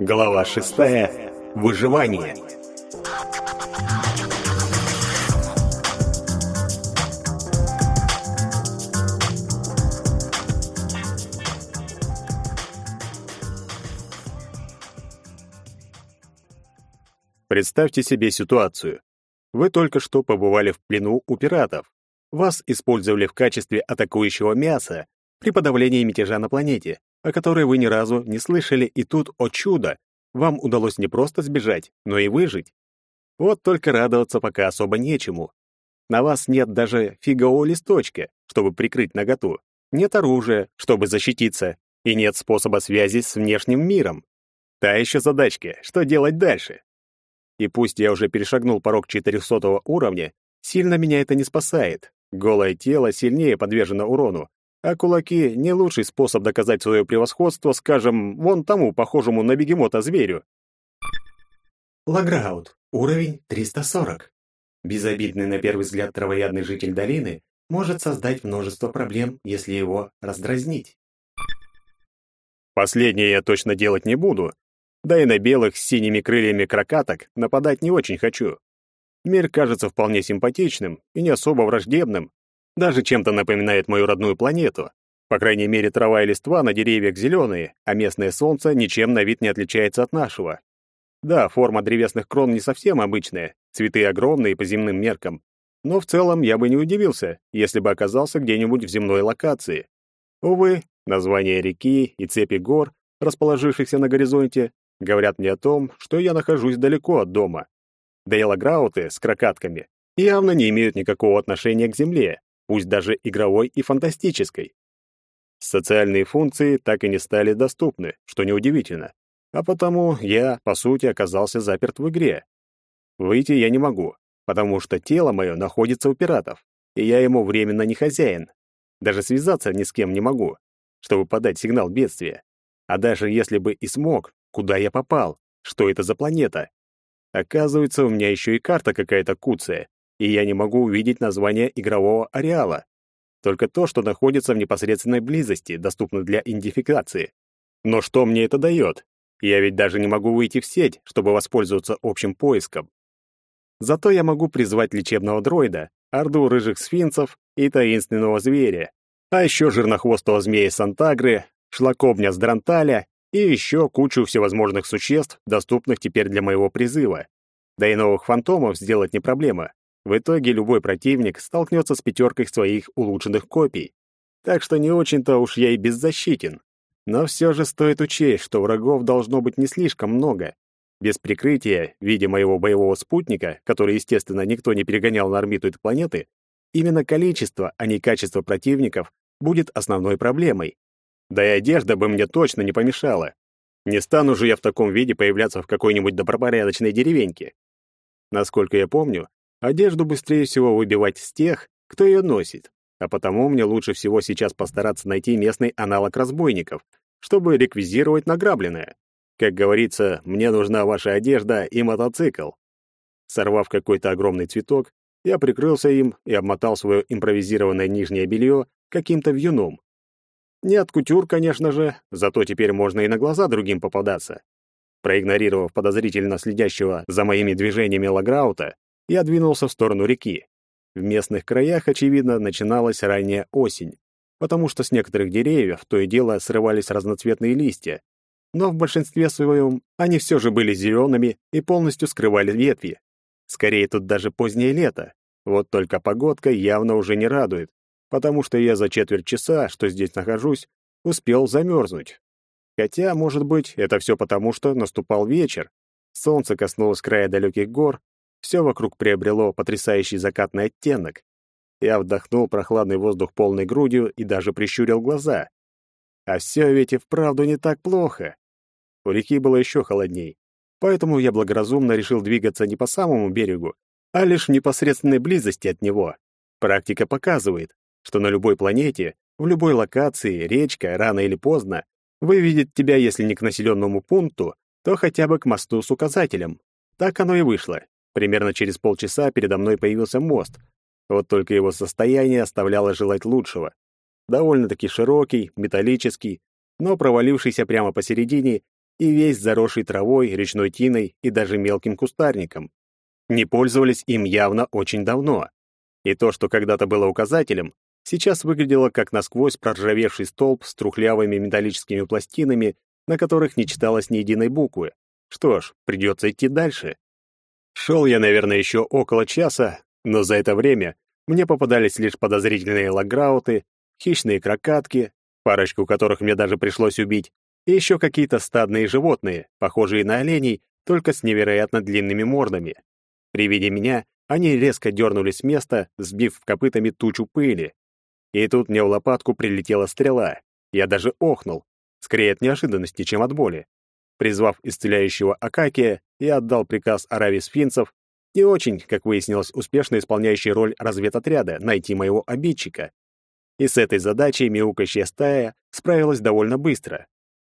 Глава шестая. Выживание. Представьте себе ситуацию. Вы только что побывали в плену у пиратов. Вас использовали в качестве атакующего мяса при подавлении мятежа на планете, о которой вы ни разу не слышали, и тут, о чудо, вам удалось не просто сбежать, но и выжить. Вот только радоваться пока особо нечему. На вас нет даже фигового листочка, чтобы прикрыть наготу, нет оружия, чтобы защититься, и нет способа связи с внешним миром. Та еще задачка, что делать дальше? И пусть я уже перешагнул порог 400 уровня, сильно меня это не спасает. Голое тело сильнее подвержено урону, а кулаки — не лучший способ доказать свое превосходство, скажем, вон тому, похожему на бегемота зверю. Лаграут. Уровень 340. Безобидный на первый взгляд травоядный житель долины может создать множество проблем, если его раздразнить. Последнее я точно делать не буду, да и на белых с синими крыльями крокаток нападать не очень хочу. Мир кажется вполне симпатичным и не особо враждебным, даже чем-то напоминает мою родную планету. По крайней мере, трава и листва на деревьях зеленые, а местное солнце ничем на вид не отличается от нашего. Да, форма древесных крон не совсем обычная, цветы огромные по земным меркам, но в целом я бы не удивился, если бы оказался где-нибудь в земной локации. Увы, название реки и цепи гор, расположившихся на горизонте, говорят мне о том, что я нахожусь далеко от дома. Да и лаграуты с крокатками явно не имеют никакого отношения к Земле, пусть даже игровой и фантастической. Социальные функции так и не стали доступны, что неудивительно. А потому я, по сути, оказался заперт в игре. Выйти я не могу, потому что тело мое находится у пиратов, и я ему временно не хозяин. Даже связаться ни с кем не могу, чтобы подать сигнал бедствия. А даже если бы и смог, Куда я попал? Что это за планета? Оказывается, у меня еще и карта какая-то куцая, и я не могу увидеть название игрового ареала. Только то, что находится в непосредственной близости, доступно для идентификации. Но что мне это дает? Я ведь даже не могу выйти в сеть, чтобы воспользоваться общим поиском. Зато я могу призвать лечебного дроида, орду рыжих сфинцев и таинственного зверя, а еще жирнохвостого змея Сантагры, шлакобня с Дранталя и еще кучу всевозможных существ, доступных теперь для моего призыва. Да и новых фантомов сделать не проблема. В итоге любой противник столкнется с пятеркой своих улучшенных копий. Так что не очень-то уж я и беззащитен. Но все же стоит учесть, что врагов должно быть не слишком много. Без прикрытия, в виде моего боевого спутника, который, естественно, никто не перегонял на орбиту этой планеты, именно количество, а не качество противников будет основной проблемой. Да и одежда бы мне точно не помешала. Не стану же я в таком виде появляться в какой-нибудь добропорядочной деревеньке. Насколько я помню, одежду быстрее всего выбивать с тех, кто ее носит, а потому мне лучше всего сейчас постараться найти местный аналог разбойников, чтобы реквизировать награбленное. Как говорится, мне нужна ваша одежда и мотоцикл. Сорвав какой-то огромный цветок, я прикрылся им и обмотал свое импровизированное нижнее белье каким-то вьюном. Не от кутюр, конечно же, зато теперь можно и на глаза другим попадаться. Проигнорировав подозрительно следящего за моими движениями Лаграута, я двинулся в сторону реки. В местных краях, очевидно, начиналась ранняя осень, потому что с некоторых деревьев то и дело срывались разноцветные листья, но в большинстве своем они все же были зелеными и полностью скрывали ветви. Скорее, тут даже позднее лето. Вот только погодка явно уже не радует потому что я за четверть часа, что здесь нахожусь, успел замерзнуть. Хотя, может быть, это все потому, что наступал вечер. Солнце коснулось края далеких гор, все вокруг приобрело потрясающий закатный оттенок. Я вдохнул прохладный воздух полной грудью и даже прищурил глаза. А все ведь и вправду не так плохо. У реки было еще холодней, поэтому я благоразумно решил двигаться не по самому берегу, а лишь в непосредственной близости от него. Практика показывает, что на любой планете, в любой локации, речка, рано или поздно, выведет тебя, если не к населенному пункту, то хотя бы к мосту с указателем. Так оно и вышло. Примерно через полчаса передо мной появился мост. Вот только его состояние оставляло желать лучшего. Довольно-таки широкий, металлический, но провалившийся прямо посередине и весь заросший травой, речной тиной и даже мелким кустарником. Не пользовались им явно очень давно. И то, что когда-то было указателем, сейчас выглядело как насквозь проржавевший столб с трухлявыми металлическими пластинами, на которых не читалось ни единой буквы. Что ж, придется идти дальше. Шел я, наверное, еще около часа, но за это время мне попадались лишь подозрительные лаграуты, хищные крокатки, парочку которых мне даже пришлось убить, и еще какие-то стадные животные, похожие на оленей, только с невероятно длинными мордами. При виде меня они резко дернулись с места, сбив копытами тучу пыли. И тут мне в лопатку прилетела стрела. Я даже охнул, скорее от неожиданности, чем от боли. Призвав исцеляющего Акакия, я отдал приказ Аравии Сфинцев, не очень, как выяснилось, успешно исполняющий роль разведотряда, найти моего обидчика. И с этой задачей мяукающая стая справилась довольно быстро.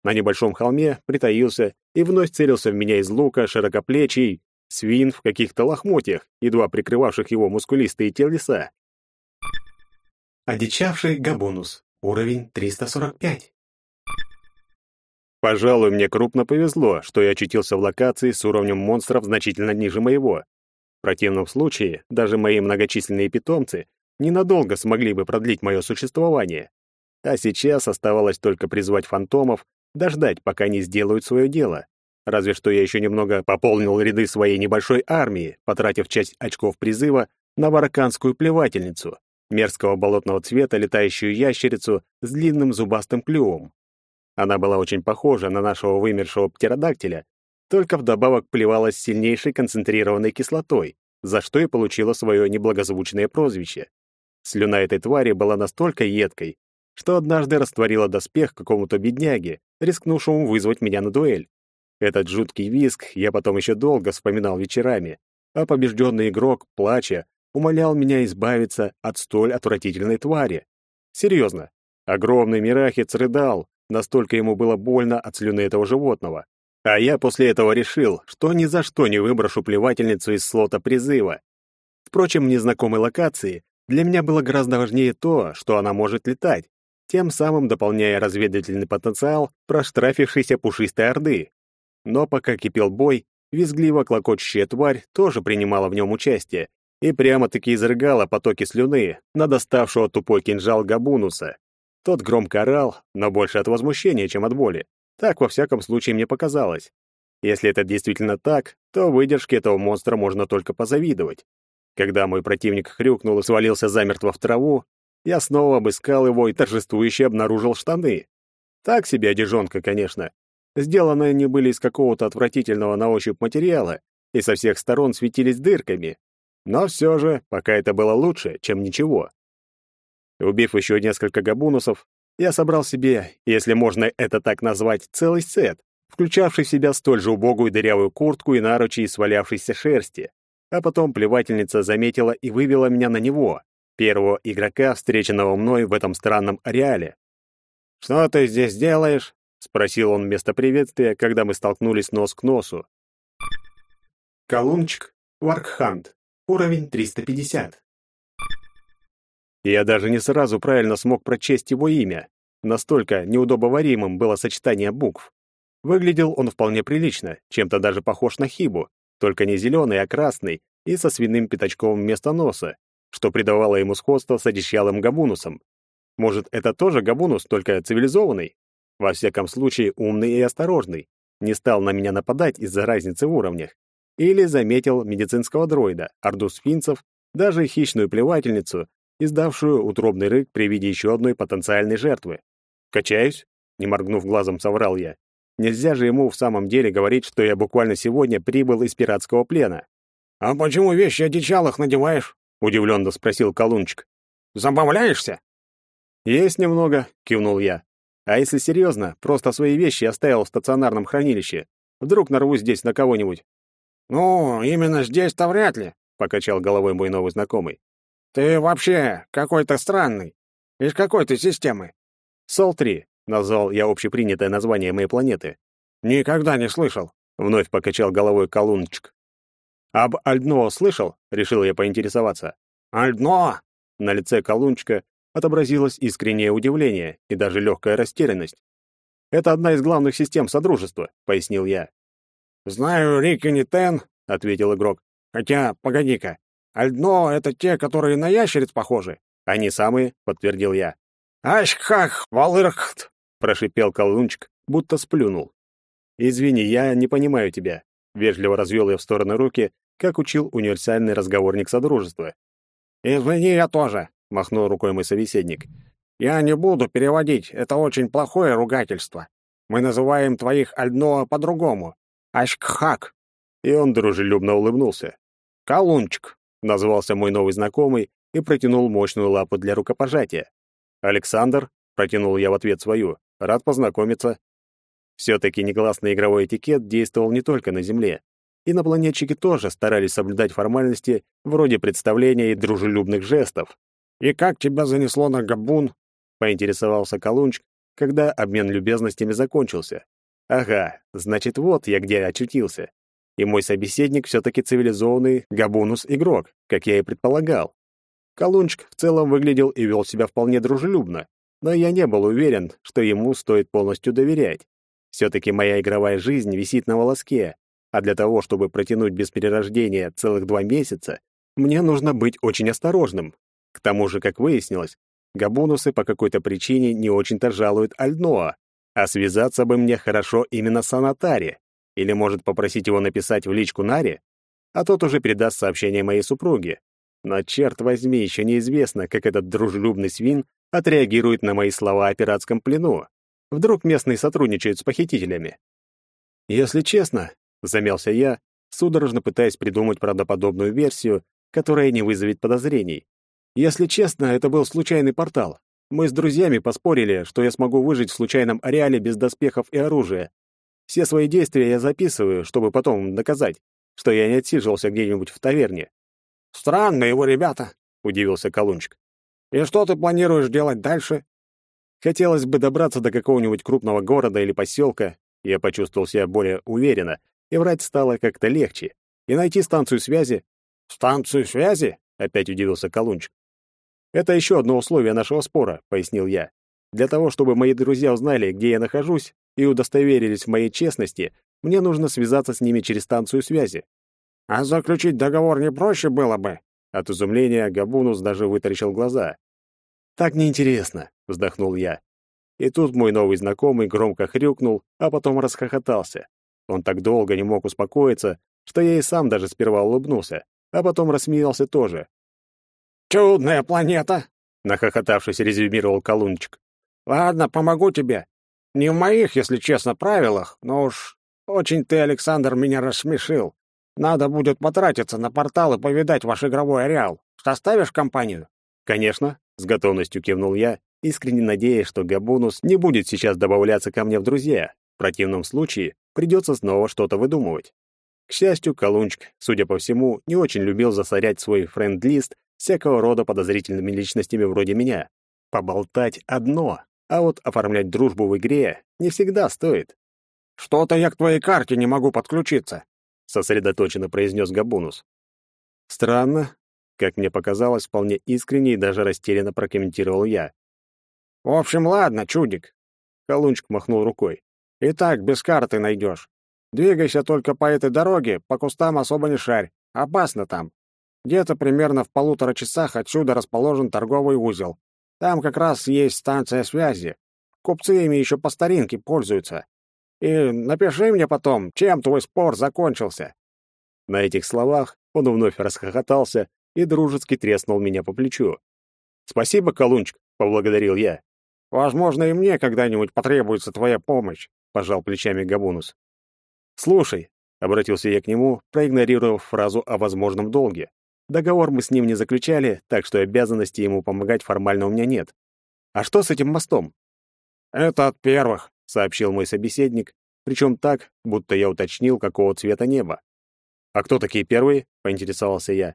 На небольшом холме притаился и вновь целился в меня из лука широкоплечий свин в каких-то лохмотьях, едва прикрывавших его мускулистые телеса. Одичавший габонус. Уровень 345. Пожалуй, мне крупно повезло, что я очутился в локации с уровнем монстров значительно ниже моего. В противном случае даже мои многочисленные питомцы ненадолго смогли бы продлить мое существование. А сейчас оставалось только призвать фантомов, дождать, пока они сделают свое дело. Разве что я еще немного пополнил ряды своей небольшой армии, потратив часть очков призыва на вараканскую плевательницу, мерзкого болотного цвета летающую ящерицу с длинным зубастым клювом. Она была очень похожа на нашего вымершего птеродактиля, только вдобавок плевалась сильнейшей концентрированной кислотой, за что и получила свое неблагозвучное прозвище. Слюна этой твари была настолько едкой, что однажды растворила доспех какому-то бедняге, рискнувшему вызвать меня на дуэль. Этот жуткий визг я потом еще долго вспоминал вечерами, а побежденный игрок, плача, умолял меня избавиться от столь отвратительной твари. Серьезно, огромный мирахец рыдал, настолько ему было больно от слюны этого животного. А я после этого решил, что ни за что не выброшу плевательницу из слота призыва. Впрочем, незнакомой локации для меня было гораздо важнее то, что она может летать, тем самым дополняя разведывательный потенциал проштрафившейся пушистой орды. Но пока кипел бой, визгливо клокочущая тварь тоже принимала в нем участие и прямо-таки изрыгала потоки слюны на доставшего тупой кинжал Габунуса. Тот громко орал, но больше от возмущения, чем от боли. Так, во всяком случае, мне показалось. Если это действительно так, то выдержке этого монстра можно только позавидовать. Когда мой противник хрюкнул и свалился замертво в траву, я снова обыскал его и торжествующе обнаружил штаны. Так себе одежонка, конечно, Сделаны они были из какого-то отвратительного на ощупь материала и со всех сторон светились дырками. Но все же, пока это было лучше, чем ничего. Убив еще несколько габунусов, я собрал себе, если можно это так назвать, целый сет, включавший в себя столь же убогую дырявую куртку и наручи из свалявшейся шерсти. А потом плевательница заметила и вывела меня на него, первого игрока, встреченного мной в этом странном ареале. «Что ты здесь делаешь?» спросил он вместо приветствия, когда мы столкнулись нос к носу. Колунчик, Варкхант, уровень 350. Я даже не сразу правильно смог прочесть его имя. Настолько неудобоваримым было сочетание букв. Выглядел он вполне прилично, чем-то даже похож на хибу, только не зеленый, а красный и со свиным пятачком вместо носа, что придавало ему сходство с одичалым габунусом. Может, это тоже габунус, только цивилизованный? Во всяком случае, умный и осторожный. Не стал на меня нападать из-за разницы в уровнях. Или заметил медицинского дроида, орду сфинцев, даже хищную плевательницу, издавшую утробный рык при виде еще одной потенциальной жертвы. «Качаюсь?» — не моргнув глазом, соврал я. Нельзя же ему в самом деле говорить, что я буквально сегодня прибыл из пиратского плена. «А почему вещи одичалых надеваешь?» — удивленно спросил Колунчик. «Забавляешься?» «Есть немного», — кивнул я. А если серьезно, просто свои вещи оставил в стационарном хранилище. Вдруг нарвусь здесь на кого-нибудь. «Ну, именно здесь-то вряд ли», — покачал головой мой новый знакомый. «Ты вообще какой-то странный. Из какой ты системы?» «Сол-3», — назвал я общепринятое название моей планеты. «Никогда не слышал», — вновь покачал головой Колунчик. «Об Альдно слышал?» — решил я поинтересоваться. «Альдно?» На лице Колунчика отобразилось искреннее удивление и даже легкая растерянность. Это одна из главных систем Содружества», — пояснил я. «Знаю Рикинитен», — ответил игрок. «Хотя, погоди-ка, Альдно — это те, которые на ящериц похожи?» «Они самые», — подтвердил я. «Ашхах, валырхт!» — прошипел колунчик, будто сплюнул. «Извини, я не понимаю тебя», — вежливо развел я в стороны руки, как учил универсальный разговорник Содружества. «Извини, я тоже», — махнул рукой мой собеседник. «Я не буду переводить, это очень плохое ругательство. Мы называем твоих Альдноа по-другому. Ашкхак». И он дружелюбно улыбнулся. «Колунчик», — назвался мой новый знакомый и протянул мощную лапу для рукопожатия. «Александр», — протянул я в ответ свою, — «рад познакомиться». Все-таки негласный игровой этикет действовал не только на Земле. Инопланетчики тоже старались соблюдать формальности вроде представления и дружелюбных жестов. «И как тебя занесло на Габун?» — поинтересовался Колунч, когда обмен любезностями закончился. «Ага, значит, вот я где очутился. И мой собеседник все-таки цивилизованный габунус-игрок, как я и предполагал. Колунчик в целом выглядел и вел себя вполне дружелюбно, но я не был уверен, что ему стоит полностью доверять. Все-таки моя игровая жизнь висит на волоске, а для того, чтобы протянуть без перерождения целых два месяца, мне нужно быть очень осторожным. К тому же, как выяснилось, габунусы по какой-то причине не очень-то жалуют Альноа, а связаться бы мне хорошо именно с Анатари. Или, может, попросить его написать в личку Наре? А тот уже передаст сообщение моей супруге. Но, черт возьми, еще неизвестно, как этот дружелюбный свин отреагирует на мои слова о пиратском плену. Вдруг местные сотрудничают с похитителями. Если честно, замялся я, судорожно пытаясь придумать правдоподобную версию, которая не вызовет подозрений. Если честно, это был случайный портал. Мы с друзьями поспорили, что я смогу выжить в случайном ареале без доспехов и оружия. Все свои действия я записываю, чтобы потом доказать, что я не отсиживался где-нибудь в таверне. «Странные вы ребята», — удивился Колунчик. «И что ты планируешь делать дальше?» Хотелось бы добраться до какого-нибудь крупного города или поселка. Я почувствовал себя более уверенно, и врать стало как-то легче. И найти станцию связи. «Станцию связи?» — опять удивился Колунчик. «Это еще одно условие нашего спора», — пояснил я. «Для того, чтобы мои друзья узнали, где я нахожусь, и удостоверились в моей честности, мне нужно связаться с ними через станцию связи». «А заключить договор не проще было бы?» От изумления Габунус даже вытаращил глаза. «Так неинтересно», — вздохнул я. И тут мой новый знакомый громко хрюкнул, а потом расхохотался. Он так долго не мог успокоиться, что я и сам даже сперва улыбнулся, а потом рассмеялся тоже. «Чудная планета!» — нахохотавшись, резюмировал Колунчик. «Ладно, помогу тебе. Не в моих, если честно, правилах, но уж очень ты, Александр, меня рассмешил. Надо будет потратиться на портал и повидать ваш игровой ареал. Составишь компанию?» «Конечно», — с готовностью кивнул я, искренне надеясь, что Габунус не будет сейчас добавляться ко мне в друзья. В противном случае придется снова что-то выдумывать. К счастью, Колунчик, судя по всему, не очень любил засорять свой френд-лист всякого рода подозрительными личностями вроде меня. Поболтать одно, а вот оформлять дружбу в игре не всегда стоит. «Что-то я к твоей карте не могу подключиться», — сосредоточенно произнес Габунус. «Странно», как мне показалось, вполне искренне и даже растерянно прокомментировал я. «В общем, ладно, чудик», — Колунчик махнул рукой. «И так без карты найдешь. Двигайся только по этой дороге, по кустам особо не шарь. Опасно там. Где-то примерно в полутора часах отсюда расположен торговый узел. Там как раз есть станция связи. Купцы ими еще по старинке пользуются. И напиши мне потом, чем твой спор закончился». На этих словах он вновь расхохотался и дружески треснул меня по плечу. «Спасибо, Колунчик», — поблагодарил я. «Возможно, и мне когда-нибудь потребуется твоя помощь», — пожал плечами Габунус. «Слушай», — обратился я к нему, проигнорировав фразу о возможном долге. «Договор мы с ним не заключали, так что обязанности ему помогать формально у меня нет. А что с этим мостом?» «Это от первых», — сообщил мой собеседник, причем так, будто я уточнил, какого цвета небо. «А кто такие первые?» — поинтересовался я.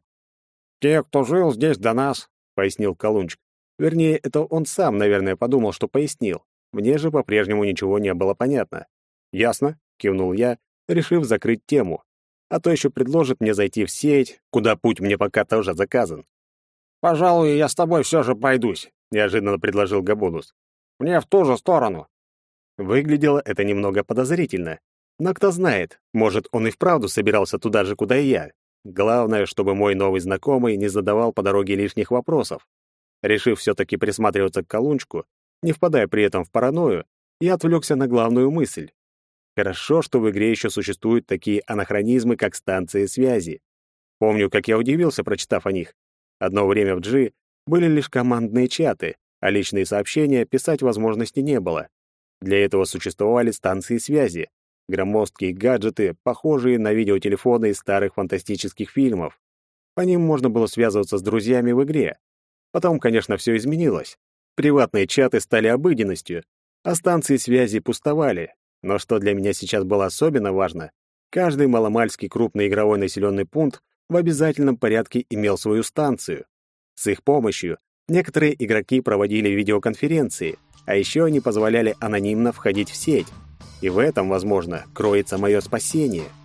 «Те, кто жил здесь до нас», — пояснил Колунчик. Вернее, это он сам, наверное, подумал, что пояснил. Мне же по-прежнему ничего не было понятно. «Ясно», — кивнул я, решив закрыть тему. А то еще предложит мне зайти в сеть, куда путь мне пока тоже заказан. «Пожалуй, я с тобой все же пойдусь», — неожиданно предложил Габунус. «Мне в ту же сторону». Выглядело это немного подозрительно. Но кто знает, может, он и вправду собирался туда же, куда и я. Главное, чтобы мой новый знакомый не задавал по дороге лишних вопросов. Решив все-таки присматриваться к колунчику, не впадая при этом в паранойю, я отвлекся на главную мысль. Хорошо, что в игре еще существуют такие анахронизмы, как станции связи. Помню, как я удивился, прочитав о них. Одно время в G были лишь командные чаты, а личные сообщения писать возможности не было. Для этого существовали станции связи, громоздкие гаджеты, похожие на видеотелефоны из старых фантастических фильмов. По ним можно было связываться с друзьями в игре. Потом, конечно, все изменилось. Приватные чаты стали обыденностью, а станции связи пустовали. Но что для меня сейчас было особенно важно, каждый маломальский крупный игровой населенный пункт в обязательном порядке имел свою станцию. С их помощью некоторые игроки проводили видеоконференции, а еще они позволяли анонимно входить в сеть. И в этом, возможно, кроется мое спасение —